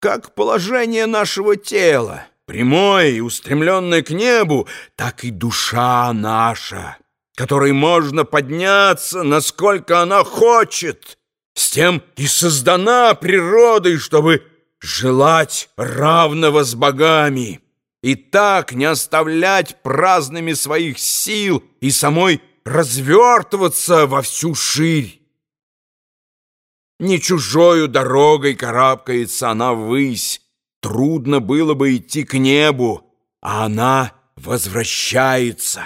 как положение нашего тела, прямое и устремленное к небу, так и душа наша, которой можно подняться, насколько она хочет. С тем и создана природой, чтобы желать равного с богами, и так не оставлять праздными своих сил и самой развертываться во всю ширь. Не чужою дорогой карабкается она ввысь. Трудно было бы идти к небу, а она возвращается.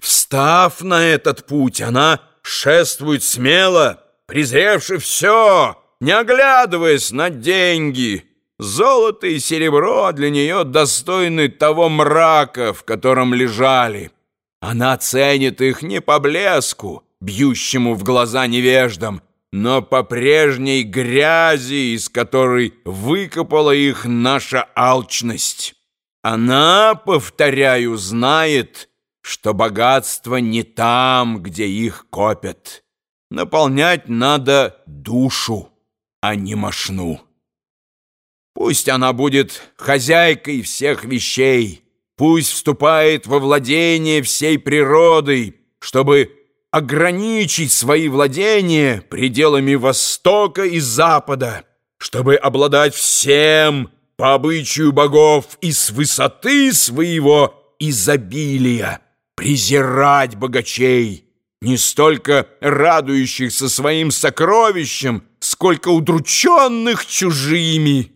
Встав на этот путь, она шествует смело, презревши все, не оглядываясь на деньги. Золото и серебро для нее достойны того мрака, в котором лежали. Она ценит их не по блеску, бьющему в глаза невеждам, но по прежней грязи, из которой выкопала их наша алчность. Она, повторяю, знает, что богатство не там, где их копят. Наполнять надо душу, а не мошну. Пусть она будет хозяйкой всех вещей, пусть вступает во владение всей природой, чтобы ограничить свои владения пределами Востока и Запада, чтобы обладать всем по обычаю богов и с высоты своего изобилия, презирать богачей, не столько радующихся своим сокровищем, сколько удрученных чужими.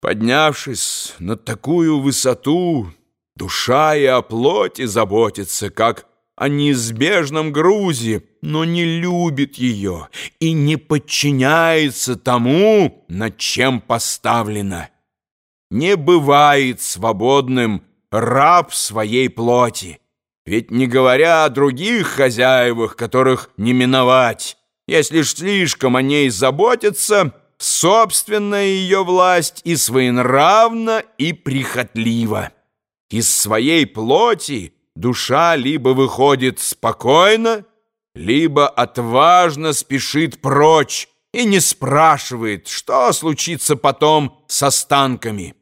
Поднявшись на такую высоту, душа и о плоти заботится, как о неизбежном грузе, но не любит ее и не подчиняется тому, над чем поставлена. Не бывает свободным раб своей плоти, ведь не говоря о других хозяевах, которых не миновать, если ж слишком о ней заботиться, собственная ее власть и своенравна, и прихотлива. Из своей плоти душа либо выходит спокойно, либо отважно спешит прочь и не спрашивает, что случится потом с останками.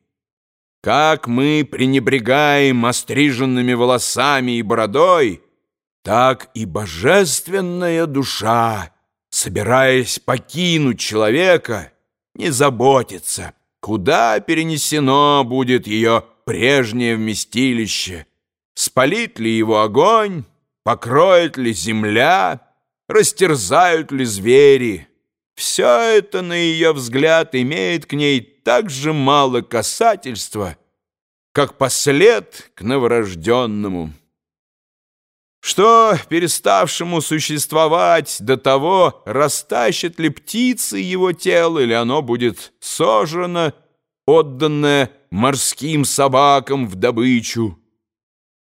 Как мы пренебрегаем остриженными волосами и бородой, так и божественная душа, собираясь покинуть человека, не заботится, куда перенесено будет ее прежнее вместилище, Спалит ли его огонь, покроет ли земля, растерзают ли звери. Все это, на ее взгляд, имеет к ней так же мало касательства, как послед к новорожденному. Что, переставшему существовать до того, растащит ли птицы его тело, или оно будет сожрано, отданное морским собакам в добычу,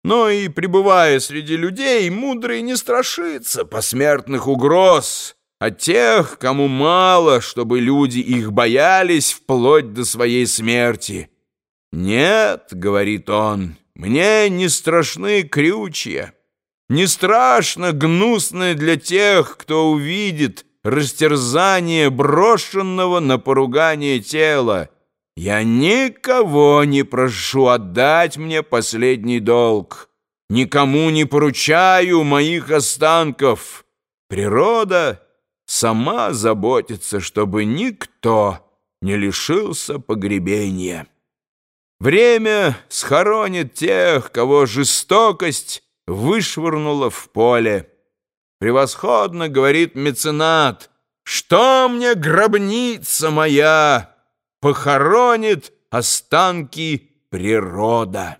но и пребывая среди людей, мудрый не страшится посмертных угроз от тех, кому мало, чтобы люди их боялись вплоть до своей смерти. «Нет», — говорит он, — «мне не страшны крючья, не страшно гнусное для тех, кто увидит растерзание брошенного на поругание тела». Я никого не прошу отдать мне последний долг, никому не поручаю моих останков. Природа сама заботится, чтобы никто не лишился погребения. Время схоронит тех, кого жестокость вышвырнула в поле. Превосходно говорит меценат, что мне гробница моя, похоронит останки природа.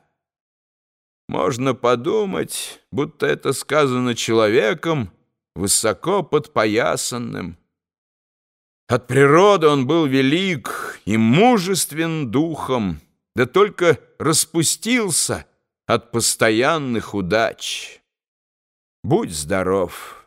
Можно подумать, будто это сказано человеком, высоко подпоясанным. От природы он был велик и мужествен духом, да только распустился от постоянных удач. Будь здоров!